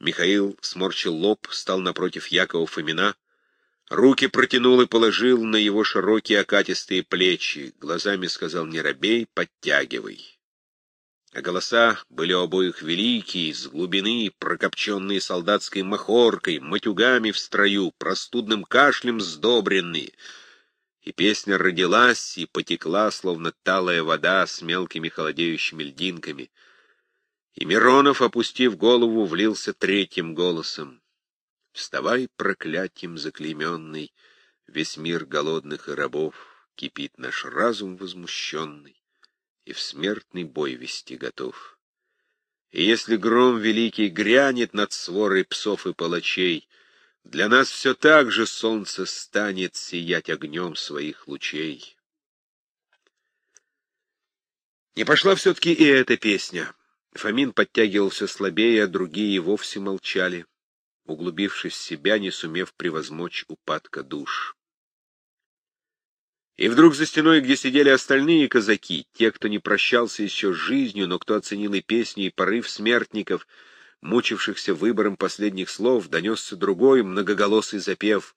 Михаил сморчил лоб, стал напротив Якова Фомина, руки протянул и положил на его широкие окатистые плечи, глазами сказал «Не робей, подтягивай». А голоса были у обоих великие, с глубины, прокопченные солдатской махоркой, матюгами в строю, простудным кашлем сдобренные. И песня родилась и потекла, словно талая вода с мелкими холодеющими льдинками — и Миронов, опустив голову, влился третьим голосом. «Вставай, проклятием заклейменный, весь мир голодных и рабов, кипит наш разум возмущенный, и в смертный бой вести готов. И если гром великий грянет над сворой псов и палачей, для нас все так же солнце станет сиять огнем своих лучей». Не пошла все-таки и эта песня. Фомин подтягивал все слабее, а другие и вовсе молчали, углубившись в себя, не сумев превозмочь упадка душ. И вдруг за стеной, где сидели остальные казаки, те, кто не прощался еще с жизнью, но кто оценил и песни, и порыв смертников, мучившихся выбором последних слов, донесся другой многоголосый запев.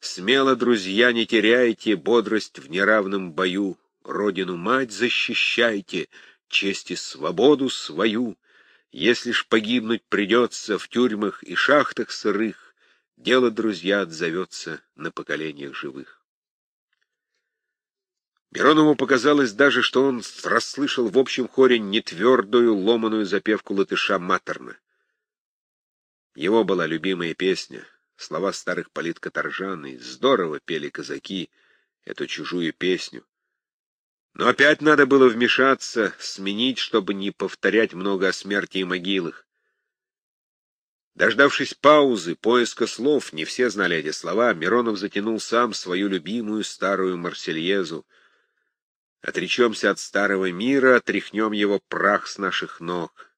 «Смело, друзья, не теряйте бодрость в неравном бою, Родину-мать защищайте, честь и свободу свою, если ж погибнуть придется в тюрьмах и шахтах сырых, дело, друзья, отзовется на поколениях живых. Миронову показалось даже, что он расслышал в общем хоре нетвердую, ломаную запевку латыша Матерна. Его была любимая песня, слова старых политкоторжан, и здорово пели казаки эту чужую песню. Но опять надо было вмешаться, сменить, чтобы не повторять много о смерти и могилах. Дождавшись паузы, поиска слов, не все знали эти слова, Миронов затянул сам свою любимую старую Марсельезу. «Отречемся от старого мира, отряхнем его прах с наших ног».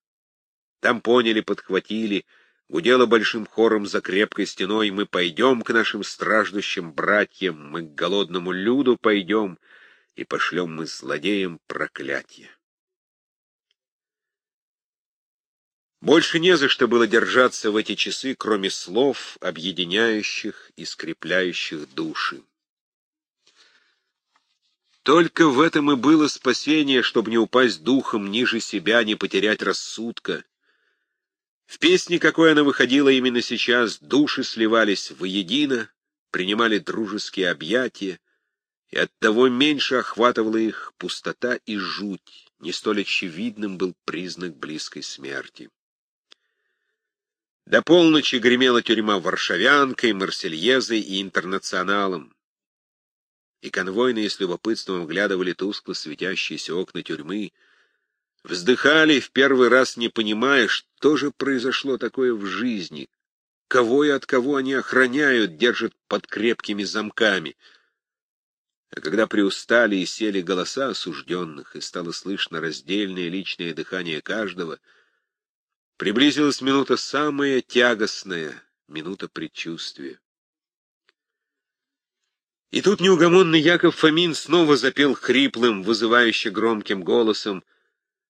Там поняли, подхватили, гудело большим хором за крепкой стеной, мы пойдем к нашим страждущим братьям, мы к голодному люду пойдем — и пошлем мы злодеям проклятие. Больше не за что было держаться в эти часы, кроме слов, объединяющих и скрепляющих души. Только в этом и было спасение, чтобы не упасть духом ниже себя, не потерять рассудка. В песне, какой она выходила именно сейчас, души сливались воедино, принимали дружеские объятия, и оттого меньше охватывала их пустота и жуть, не столь очевидным был признак близкой смерти. До полночи гремела тюрьма Варшавянкой, Марсельезой и Интернационалом. И конвойные с любопытством вглядывали тускло светящиеся окна тюрьмы, вздыхали, в первый раз не понимая, что же произошло такое в жизни, кого и от кого они охраняют, держат под крепкими замками — а когда приустали и сели голоса осужденных, и стало слышно раздельное личное дыхание каждого, приблизилась минута самая тягостная, минута предчувствия. И тут неугомонный Яков Фомин снова запел хриплым, вызывающе громким голосом,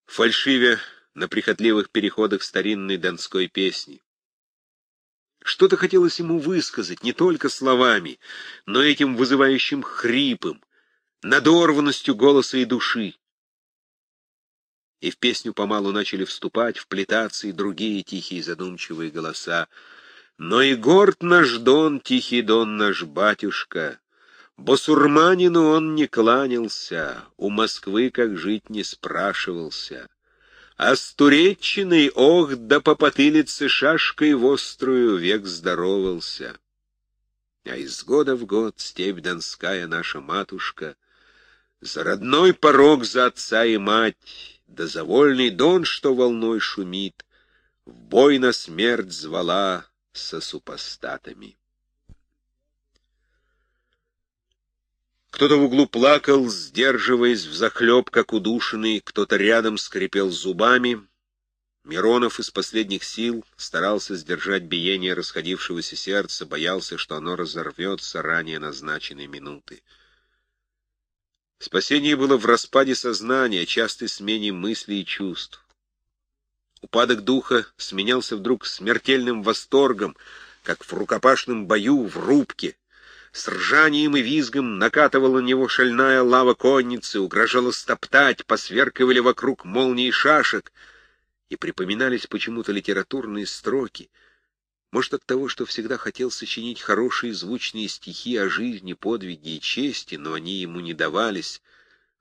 фальшивя на прихотливых переходах старинной донской песни. Что-то хотелось ему высказать не только словами, но этим вызывающим хрипом, надорванностью голоса и души. И в песню помалу начали вступать, вплетаться и другие тихие задумчивые голоса. Но и горд наш Дон, тихий Дон наш батюшка, Босурманину он не кланялся, у Москвы как жить не спрашивался. А с Туреччиной, ох, да по потылице в острую век здоровался. А из года в год степь донская наша матушка, За родной порог за отца и мать, Да за вольный дон, что волной шумит, В бой на смерть звала со супостатами. Кто-то в углу плакал, сдерживаясь взахлеб, как удушенный, кто-то рядом скрипел зубами. Миронов из последних сил старался сдержать биение расходившегося сердца, боялся, что оно разорвется ранее назначенной минуты. Спасение было в распаде сознания, частой смене мыслей и чувств. Упадок духа сменялся вдруг смертельным восторгом, как в рукопашном бою в рубке. С ржанием и визгом накатывала на него шальная лава конницы, угрожала стоптать, посверкивали вокруг молнии шашек, и припоминались почему-то литературные строки. Может, от того, что всегда хотел сочинить хорошие звучные стихи о жизни, подвиге и чести, но они ему не давались,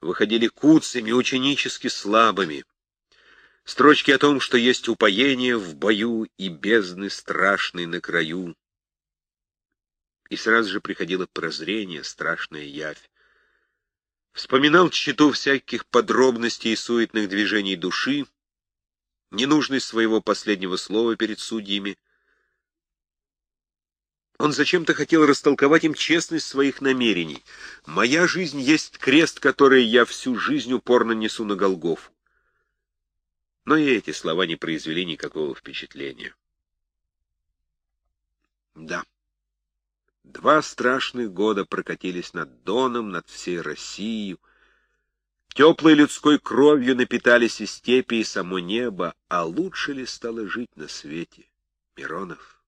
выходили куцами, ученически слабыми. Строчки о том, что есть упоение в бою и бездны страшной на краю. И сразу же приходило прозрение, страшная явь. Вспоминал читу всяких подробностей и суетных движений души, ненужность своего последнего слова перед судьями. Он зачем-то хотел растолковать им честность своих намерений. «Моя жизнь есть крест, который я всю жизнь упорно несу на Голгофу. Но и эти слова не произвели никакого впечатления. Да, два страшных года прокатились над Доном, над всей Россией. Теплой людской кровью напитались и степи, и само небо, а лучше ли стало жить на свете, Миронов?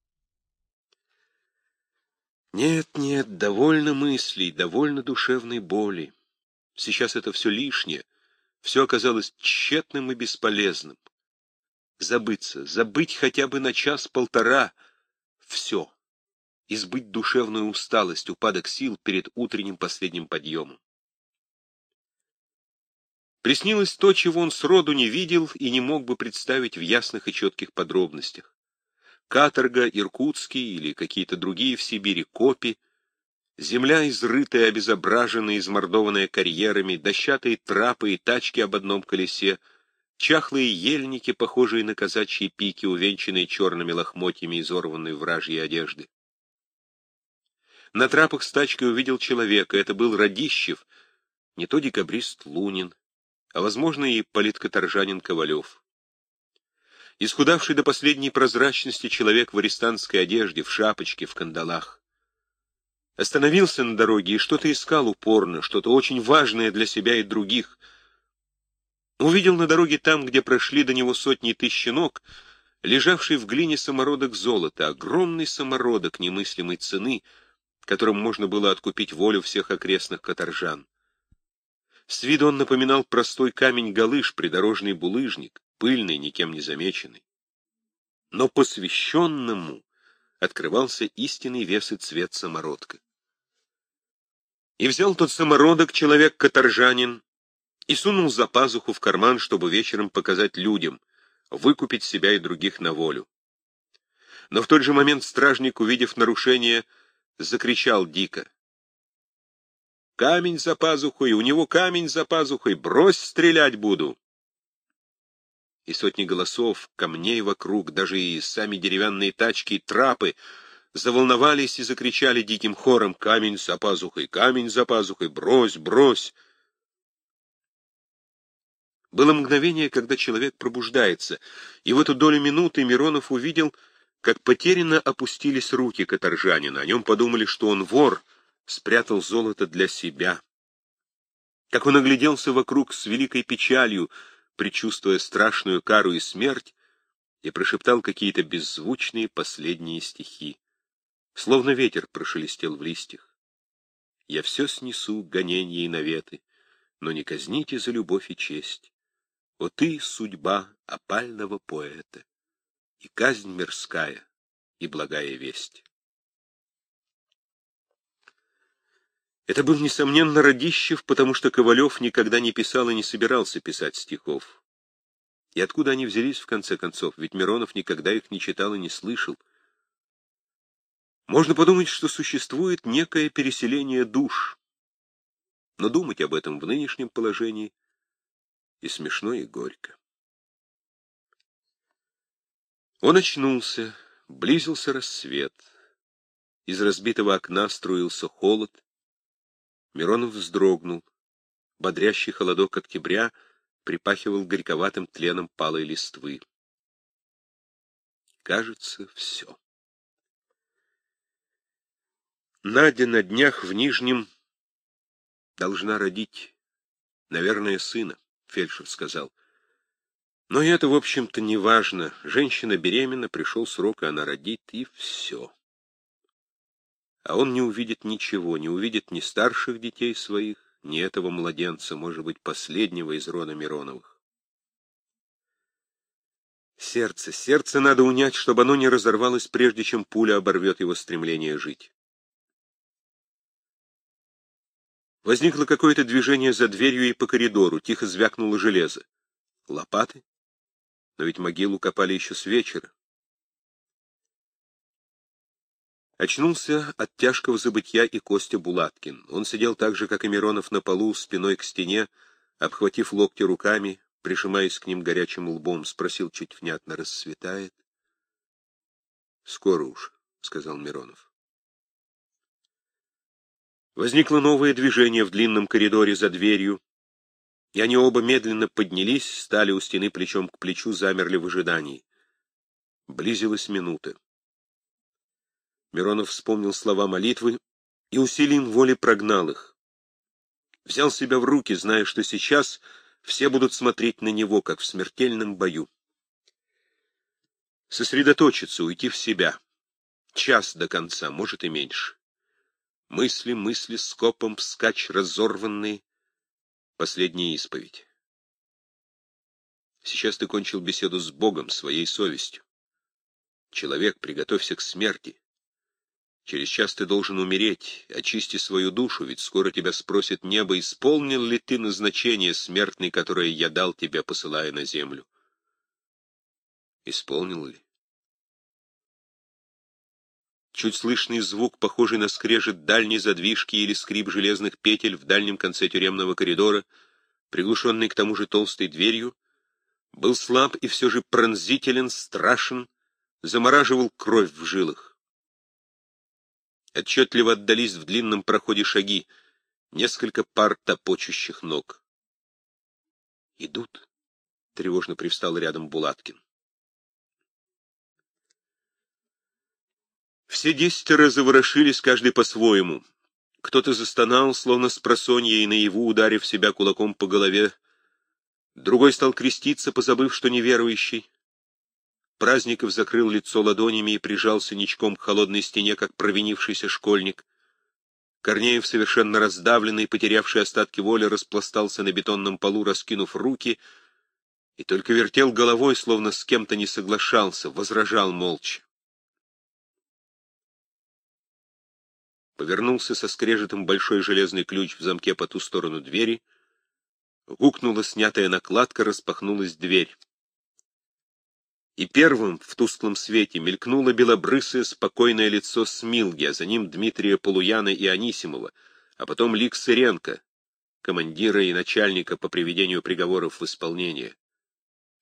Нет, нет, довольно мыслей, довольно душевной боли. Сейчас это все лишнее, все оказалось тщетным и бесполезным. Забыться, забыть хотя бы на час-полтора — все. Избыть душевную усталость, упадок сил перед утренним последним подъемом. Приснилось то, чего он сроду не видел и не мог бы представить в ясных и четких подробностях. Каторга, Иркутский или какие-то другие в Сибири копи — Земля изрытая, обезображенная, измордованная карьерами, дощатые трапы и тачки об одном колесе, чахлые ельники, похожие на казачьи пики, увенчанные черными лохмотьями изорванной вражьей одежды. На трапах с тачкой увидел человека, это был Радищев, не то декабрист Лунин, а, возможно, и политкоторжанин Ковалев. Исхудавший до последней прозрачности человек в арестантской одежде, в шапочке, в кандалах. Остановился на дороге и что-то искал упорно, что-то очень важное для себя и других. Увидел на дороге там, где прошли до него сотни тысяч ног, лежавший в глине самородок золота, огромный самородок немыслимой цены, которым можно было откупить волю всех окрестных каторжан. С виду он напоминал простой камень-галыш, придорожный булыжник, пыльный, никем не замеченный. Но посвященному открывался истинный вес и цвет самородка. И взял тот самородок человек-каторжанин и сунул за пазуху в карман, чтобы вечером показать людям, выкупить себя и других на волю. Но в тот же момент стражник, увидев нарушение, закричал дико. «Камень за пазухой! У него камень за пазухой! Брось, стрелять буду!» и сотни голосов, камней вокруг, даже и сами деревянные тачки и трапы заволновались и закричали диким хором «Камень за пазухой! Камень за пазухой! Брось! Брось!» Было мгновение, когда человек пробуждается, и в эту долю минуты Миронов увидел, как потерянно опустились руки каторжанина. О нем подумали, что он вор, спрятал золото для себя. Как он огляделся вокруг с великой печалью, предчувствуя страшную кару и смерть, и прошептал какие-то беззвучные последние стихи. Словно ветер прошелестел в листьях. «Я все снесу, гонения и наветы, но не казните за любовь и честь. О ты, судьба опального поэта, и казнь мирская, и благая весть». Это был, несомненно, Радищев, потому что Ковалев никогда не писал и не собирался писать стихов. И откуда они взялись, в конце концов, ведь Миронов никогда их не читал и не слышал. Можно подумать, что существует некое переселение душ. Но думать об этом в нынешнем положении и смешно, и горько. Он очнулся, близился рассвет. Из разбитого окна струился холод, Миронов вздрогнул. Бодрящий холодок октября припахивал горьковатым тленом палой листвы. Кажется, все. Надя на днях в Нижнем должна родить, наверное, сына, фельдшер сказал. Но это, в общем-то, не важно. Женщина беременна, пришел срок, и она родит, и все. А он не увидит ничего, не увидит ни старших детей своих, ни этого младенца, может быть, последнего из рода Мироновых. Сердце, сердце надо унять, чтобы оно не разорвалось, прежде чем пуля оборвет его стремление жить. Возникло какое-то движение за дверью и по коридору, тихо звякнуло железо. Лопаты? Но ведь могилу копали еще с вечера. Очнулся от тяжкого забытья и Костя Булаткин. Он сидел так же, как и Миронов, на полу, спиной к стене, обхватив локти руками, прижимаясь к ним горячим лбом, спросил чуть внятно, рассветает? — Скоро уж, — сказал Миронов. Возникло новое движение в длинном коридоре за дверью, и они оба медленно поднялись, стали у стены плечом к плечу, замерли в ожидании. Близилась минута. Миронов вспомнил слова молитвы и усилием воли прогнал их. Взял себя в руки, зная, что сейчас все будут смотреть на него, как в смертельном бою. Сосредоточиться, уйти в себя. Час до конца, может и меньше. Мысли, мысли скопом, скач разорванные, Последняя исповедь. Сейчас ты кончил беседу с Богом, своей совестью. Человек, приготовься к смерти. Через час ты должен умереть, очисти свою душу, ведь скоро тебя спросит небо, исполнил ли ты назначение смертной, которое я дал тебе, посылая на землю. Исполнил ли? Чуть слышный звук, похожий на скрежет дальней задвижки или скрип железных петель в дальнем конце тюремного коридора, приглушенный к тому же толстой дверью, был слаб и все же пронзителен, страшен, замораживал кровь в жилах. Отчетливо отдались в длинном проходе шаги, несколько пар топочущих ног. «Идут?» — тревожно привстал рядом Булаткин. Все десятеро заворошились, каждый по-своему. Кто-то застонал, словно с просонья и наяву ударив себя кулаком по голове. Другой стал креститься, позабыв, что неверующий. Праздников закрыл лицо ладонями и прижался ничком к холодной стене, как провинившийся школьник. Корнеев, совершенно раздавленный, потерявший остатки воли, распластался на бетонном полу, раскинув руки, и только вертел головой, словно с кем-то не соглашался, возражал молча. Повернулся со скрежетом большой железный ключ в замке по ту сторону двери. Гукнула снятая накладка, распахнулась дверь. И первым в тусклом свете мелькнуло белобрысое спокойное лицо Смилги, а за ним Дмитрия Полуяна и Анисимова, а потом лик Сыренко, командира и начальника по приведению приговоров в исполнение.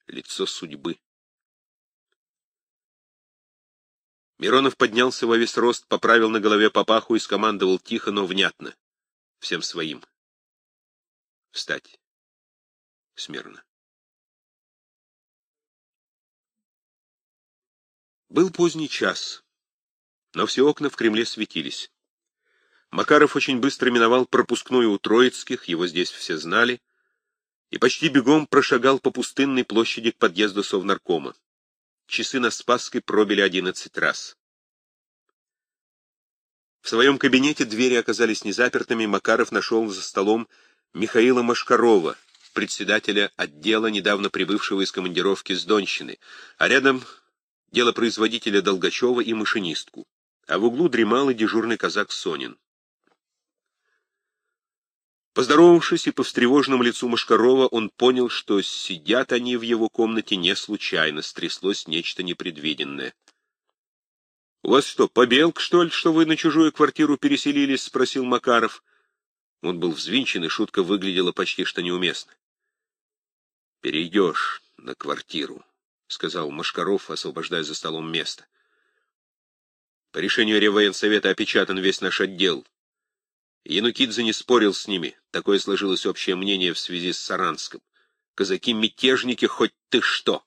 Лицо судьбы. Миронов поднялся во весь рост, поправил на голове папаху и скомандовал тихо, но внятно. Всем своим. Встать. Смирно. Был поздний час, но все окна в Кремле светились. Макаров очень быстро миновал пропускную у Троицких, его здесь все знали, и почти бегом прошагал по пустынной площади к подъезду Совнаркома. Часы на Спасской пробили одиннадцать раз. В своем кабинете двери оказались незапертыми, Макаров нашел за столом Михаила Машкарова, председателя отдела, недавно прибывшего из командировки с Донщины, а рядом делопроизводителя Долгачева и машинистку, а в углу дремал и дежурный казак Сонин. Поздоровавшись и по встревоженному лицу Машкарова, он понял, что сидят они в его комнате не случайно, стряслось нечто непредвиденное. — У вас что, побелк, что ли, что вы на чужую квартиру переселились? — спросил Макаров. Он был взвинчен, и шутка выглядела почти что неуместно. — Перейдешь на квартиру, — сказал Машкаров, освобождая за столом место. — По решению Реввоенсовета опечатан весь наш отдел. Янукидзе не спорил с ними. Такое сложилось общее мнение в связи с Саранском. Казаки-мятежники, хоть ты что!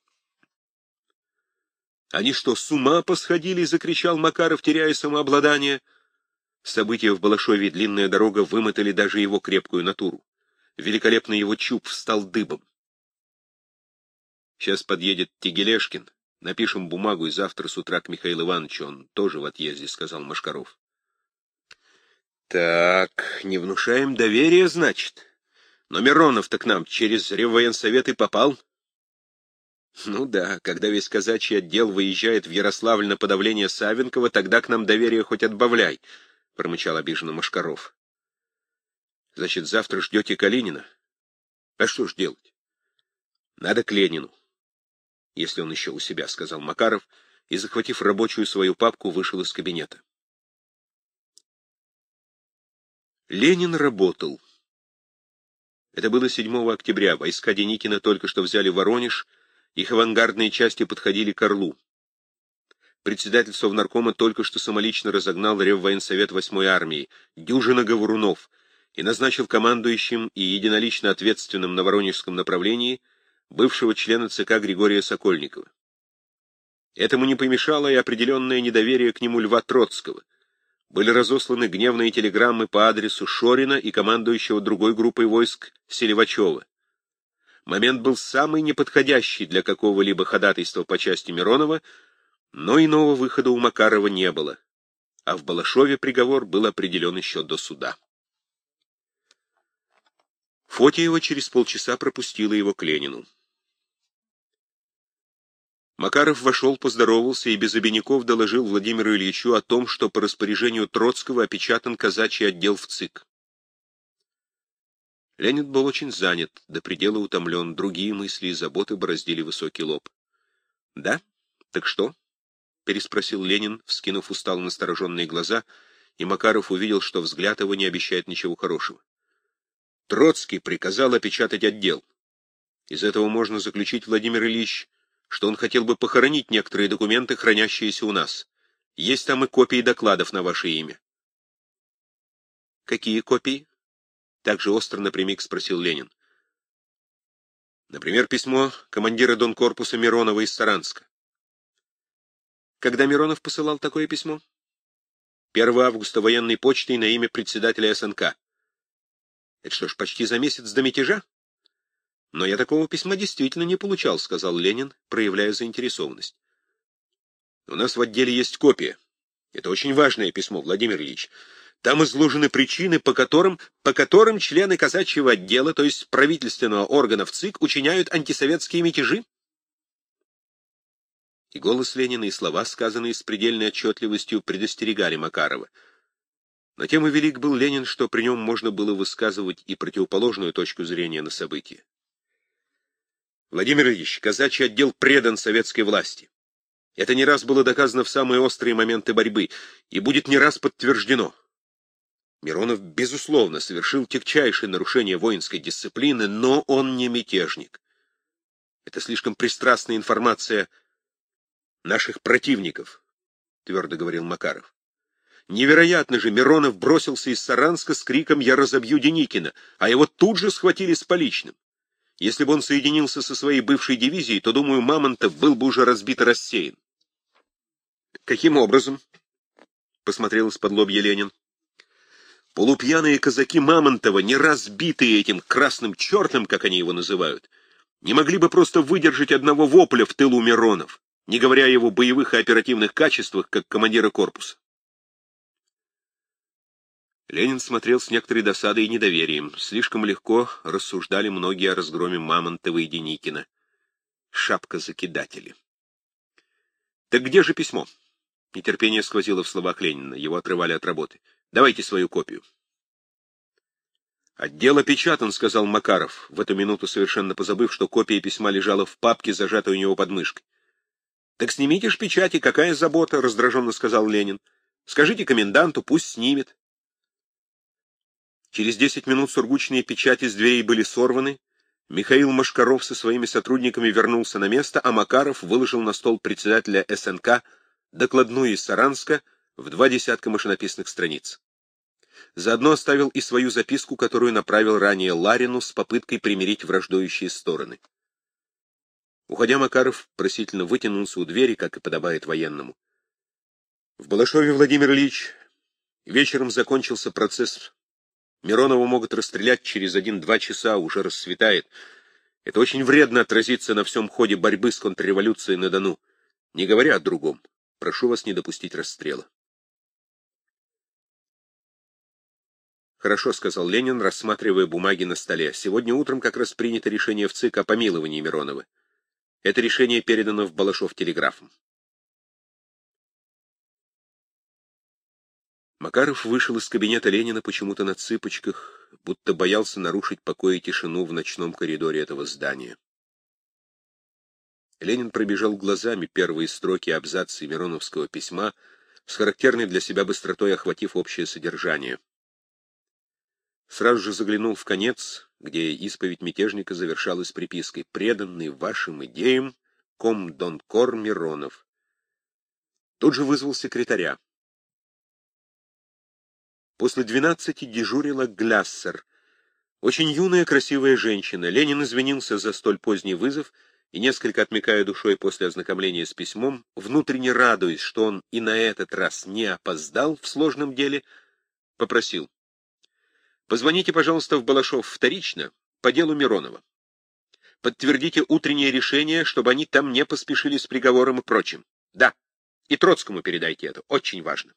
«Они что, с ума посходили?» — закричал Макаров, теряя самообладание. События в Балашове длинная дорога вымотали даже его крепкую натуру. Великолепный его чуб встал дыбом. Сейчас подъедет Тегелешкин. Напишем бумагу и завтра с утра к Михаилу Ивановичу. Он тоже в отъезде, — сказал Машкаров. Так, не внушаем доверия, значит. Но Миронов-то к нам через Реввоенсовет и попал. Ну да, когда весь казачий отдел выезжает в Ярославль на подавление Савенкова, тогда к нам доверие хоть отбавляй, — промычал обиженно Машкаров. Значит, завтра ждете Калинина? А что ж делать? Надо к Ленину. Если он еще у себя, — сказал Макаров, и, захватив рабочую свою папку, вышел из кабинета. Ленин работал. Это было 7 октября. Войска Деникина только что взяли Воронеж — их авангардные части подходили к Орлу. Председатель Совнаркома только что самолично разогнал Реввоенсовет 8-й армии, дюжина говорунов, и назначил командующим и единолично ответственным на Воронежском направлении бывшего члена ЦК Григория Сокольникова. Этому не помешало и определенное недоверие к нему Льва Троцкого. Были разосланы гневные телеграммы по адресу Шорина и командующего другой группой войск Селивачева. Момент был самый неподходящий для какого-либо ходатайства по части Миронова, но иного выхода у Макарова не было, а в Балашове приговор был определен еще до суда. Фотиева через полчаса пропустила его к Ленину. Макаров вошел, поздоровался и без обиняков доложил Владимиру Ильичу о том, что по распоряжению Троцкого опечатан казачий отдел в ЦИК. Ленин был очень занят, до предела утомлен, другие мысли и заботы бороздили высокий лоб. — Да? Так что? — переспросил Ленин, вскинув устало настороженные глаза, и Макаров увидел, что взгляд его не обещает ничего хорошего. Троцкий приказал опечатать отдел. Из этого можно заключить, Владимир Ильич, что он хотел бы похоронить некоторые документы, хранящиеся у нас. Есть там и копии докладов на ваше имя. — Какие копии? Также остро напрямик спросил Ленин. Например, письмо командира Донкорпуса Миронова из Саранска. Когда Миронов посылал такое письмо? 1 августа военной почтой на имя председателя СНК. Это что ж, почти за месяц до мятежа? Но я такого письма действительно не получал, сказал Ленин, проявляя заинтересованность. У нас в отделе есть копия. Это очень важное письмо, Владимир Ильич. Там изложены причины, по которым, по которым члены казачьего отдела, то есть правительственного органа в ЦИК, учиняют антисоветские мятежи? И голос Ленина, и слова, сказанные с предельной отчетливостью, предостерегали Макарова. Но тем и велик был Ленин, что при нем можно было высказывать и противоположную точку зрения на события. Владимир Ильич, казачий отдел предан советской власти. Это не раз было доказано в самые острые моменты борьбы, и будет не раз подтверждено. Миронов, безусловно, совершил тягчайшее нарушение воинской дисциплины, но он не мятежник. Это слишком пристрастная информация наших противников, — твердо говорил Макаров. Невероятно же, Миронов бросился из Саранска с криком «Я разобью Деникина», а его тут же схватили с поличным. Если бы он соединился со своей бывшей дивизией, то, думаю, Мамонтов был бы уже разбит и рассеян. — Каким образом? — посмотрел из-под лобья Ленин. Полупьяные казаки Мамонтова, не разбитые этим красным чертом, как они его называют, не могли бы просто выдержать одного вопля в тылу Миронов, не говоря о его боевых и оперативных качествах, как командира корпуса. Ленин смотрел с некоторой досадой и недоверием. Слишком легко рассуждали многие о разгроме Мамонтова и Деникина. Шапка закидатели. «Так где же письмо?» Нетерпение сквозило в словах Ленина. Его отрывали от работы. Давайте свою копию. «Отдел опечатан», — сказал Макаров, в эту минуту совершенно позабыв, что копия письма лежала в папке, зажатой у него под мышкой. «Так снимите ж печати, какая забота», — раздраженно сказал Ленин. «Скажите коменданту, пусть снимет». Через десять минут сургучные печати с дверей были сорваны, Михаил Машкаров со своими сотрудниками вернулся на место, а Макаров выложил на стол председателя СНК докладную из Саранска в два десятка машинописных страниц. Заодно оставил и свою записку, которую направил ранее Ларину с попыткой примирить враждующие стороны. Уходя, Макаров просительно вытянулся у двери, как и подобает военному. В Балашове, Владимир Ильич, вечером закончился процесс. Миронова могут расстрелять через один-два часа, уже рассветает. Это очень вредно отразится на всем ходе борьбы с контрреволюцией на Дону, не говоря о другом. Прошу вас не допустить расстрела. «Хорошо», — сказал Ленин, рассматривая бумаги на столе. «Сегодня утром как раз принято решение в ЦИК о помиловании Миронова. Это решение передано в Балашов телеграфом». Макаров вышел из кабинета Ленина почему-то на цыпочках, будто боялся нарушить покой и тишину в ночном коридоре этого здания. Ленин пробежал глазами первые строки абзаца Мироновского письма, с характерной для себя быстротой охватив общее содержание. Сразу же заглянул в конец, где исповедь мятежника завершалась припиской «Преданный вашим идеям ком Донкор Миронов». Тут же вызвал секретаря. После двенадцати дежурила Гляссер. Очень юная красивая женщина. Ленин извинился за столь поздний вызов и, несколько отмекая душой после ознакомления с письмом, внутренне радуясь, что он и на этот раз не опоздал в сложном деле, попросил. Позвоните, пожалуйста, в Балашов вторично по делу Миронова. Подтвердите утреннее решение, чтобы они там не поспешили с приговором и прочим. Да, и Троцкому передайте это, очень важно.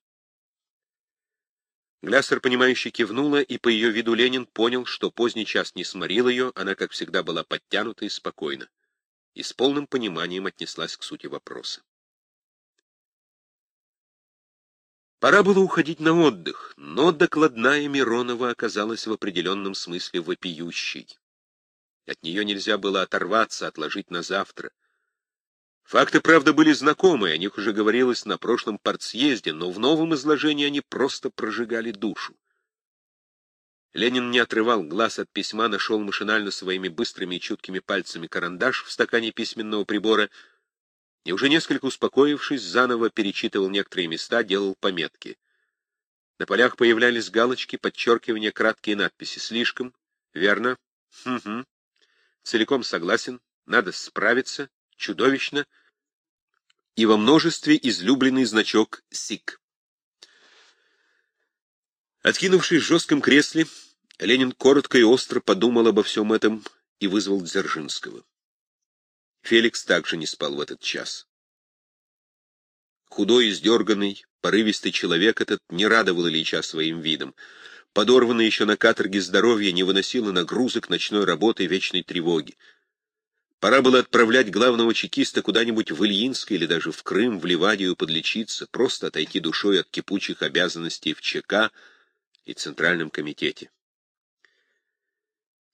Гляссер, понимающе кивнула, и по ее виду Ленин понял, что поздний час не сморил ее, она, как всегда, была подтянута и спокойна, и с полным пониманием отнеслась к сути вопроса. Пора было уходить на отдых, но докладная Миронова оказалась в определенном смысле вопиющей. От нее нельзя было оторваться, отложить на завтра. Факты, правда, были знакомы, о них уже говорилось на прошлом партсъезде, но в новом изложении они просто прожигали душу. Ленин не отрывал глаз от письма, нашел машинально своими быстрыми и чуткими пальцами карандаш в стакане письменного прибора — и уже несколько успокоившись, заново перечитывал некоторые места, делал пометки. На полях появлялись галочки, подчеркивания, краткие надписи. Слишком, верно, угу, целиком согласен, надо справиться, чудовищно, и во множестве излюбленный значок СИК. Откинувшись в жестком кресле, Ленин коротко и остро подумал обо всем этом и вызвал Дзержинского. Феликс также не спал в этот час. Худой, издерганный, порывистый человек этот не радовал Ильича своим видом. Подорванное еще на каторге здоровье не выносило нагрузок ночной работы и вечной тревоги. Пора было отправлять главного чекиста куда-нибудь в Ильинск или даже в Крым, в Ливадию подлечиться, просто отойти душой от кипучих обязанностей в ЧК и Центральном комитете.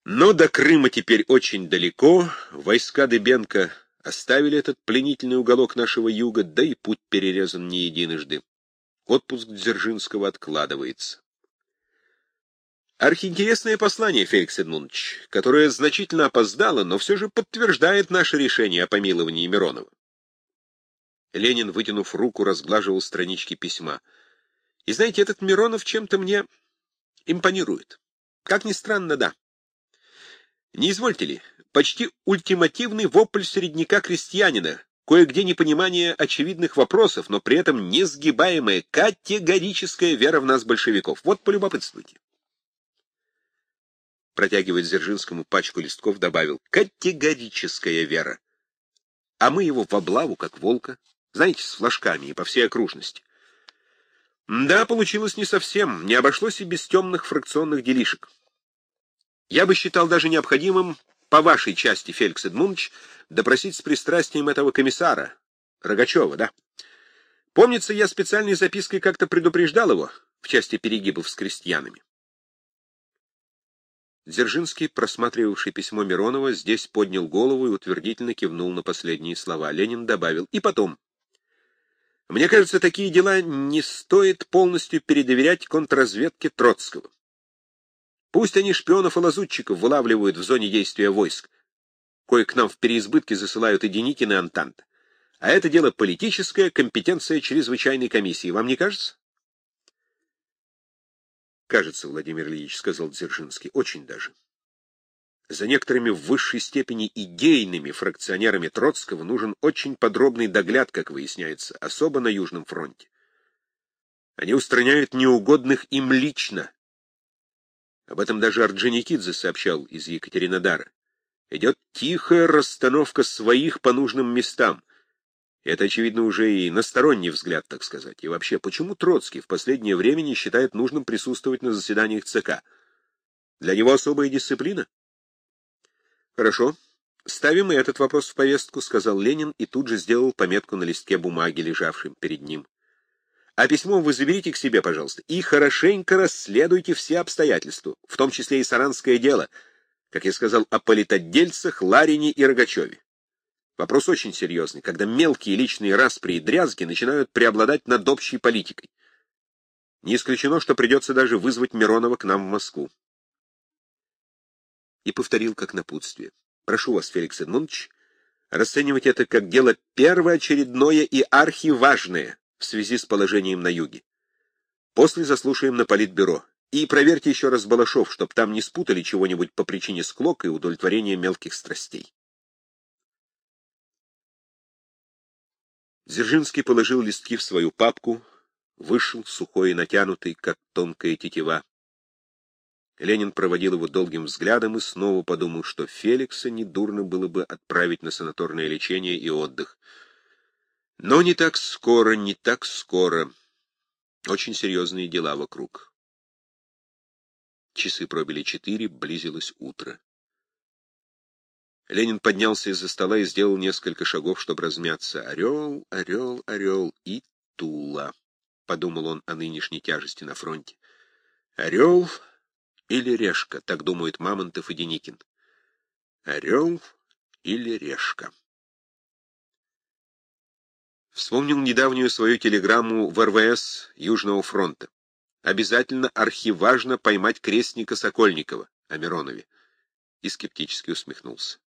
Но до Крыма теперь очень далеко, войска Дебенко оставили этот пленительный уголок нашего юга, да и путь перерезан не единожды. Отпуск Дзержинского откладывается. Архиинтересное послание, Феликс Эдмундович, которое значительно опоздало, но все же подтверждает наше решение о помиловании Миронова. Ленин, вытянув руку, разглаживал странички письма. И знаете, этот Миронов чем-то мне импонирует. Как ни странно, да. Не извольте ли, почти ультимативный вопль средняка-крестьянина, кое-где непонимание очевидных вопросов, но при этом несгибаемая категорическая вера в нас, большевиков. Вот полюбопытствуйте. Протягивая Дзержинскому пачку листков, добавил «категорическая вера». А мы его в облаву, как волка, знаете, с флажками и по всей окружности. Да, получилось не совсем, не обошлось и без темных фракционных делишек. Я бы считал даже необходимым, по вашей части, Феликс Эдмундович, допросить с пристрастием этого комиссара, Рогачева, да? Помнится, я специальной запиской как-то предупреждал его в части перегибов с крестьянами. Дзержинский, просматривавший письмо Миронова, здесь поднял голову и утвердительно кивнул на последние слова. Ленин добавил, и потом. Мне кажется, такие дела не стоит полностью передоверять контрразведке Троцкого. Пусть они шпионов и лазутчиков вылавливают в зоне действия войск. Кое к нам в переизбытке засылают и Деникин, и Антант. А это дело политическое, компетенция чрезвычайной комиссии. Вам не кажется? Кажется, Владимир Ильич, — сказал Дзержинский, — очень даже. За некоторыми в высшей степени идейными фракционерами Троцкого нужен очень подробный догляд, как выясняется, особо на Южном фронте. Они устраняют неугодных им лично, об этом даже Орджоникидзе сообщал из Екатеринодара. Идет тихая расстановка своих по нужным местам. Это, очевидно, уже и на сторонний взгляд, так сказать. И вообще, почему Троцкий в последнее время не считает нужным присутствовать на заседаниях ЦК? Для него особая дисциплина? Хорошо. Ставим и этот вопрос в повестку, сказал Ленин и тут же сделал пометку на листке бумаги, лежавшем перед ним. А письмо вы заберите к себе, пожалуйста, и хорошенько расследуйте все обстоятельства, в том числе и саранское дело, как я сказал, о политотдельцах Ларине и Рогачеве. Вопрос очень серьезный, когда мелкие личные распри и дрязги начинают преобладать над общей политикой. Не исключено, что придется даже вызвать Миронова к нам в Москву. И повторил как напутствие. Прошу вас, Феликс Эдмундович, расценивать это как дело первоочередное и архиважное в связи с положением на юге. После заслушаем на политбюро. И проверьте еще раз Балашов, чтоб там не спутали чего-нибудь по причине склок и удовлетворения мелких страстей. Дзержинский положил листки в свою папку, вышел, сухой и натянутый, как тонкая тетива. Ленин проводил его долгим взглядом и снова подумал, что Феликса недурно было бы отправить на санаторное лечение и отдых. Но не так скоро, не так скоро. Очень серьезные дела вокруг. Часы пробили четыре, близилось утро. Ленин поднялся из-за стола и сделал несколько шагов, чтобы размяться. «Орел, орел, орел и Тула», — подумал он о нынешней тяжести на фронте. «Орел или решка», — так думают Мамонтов и Деникин. «Орел или решка». Вспомнил недавнюю свою телеграмму в РВС Южного фронта. Обязательно архиважно поймать крестника Сокольникова о Миронове. И скептически усмехнулся.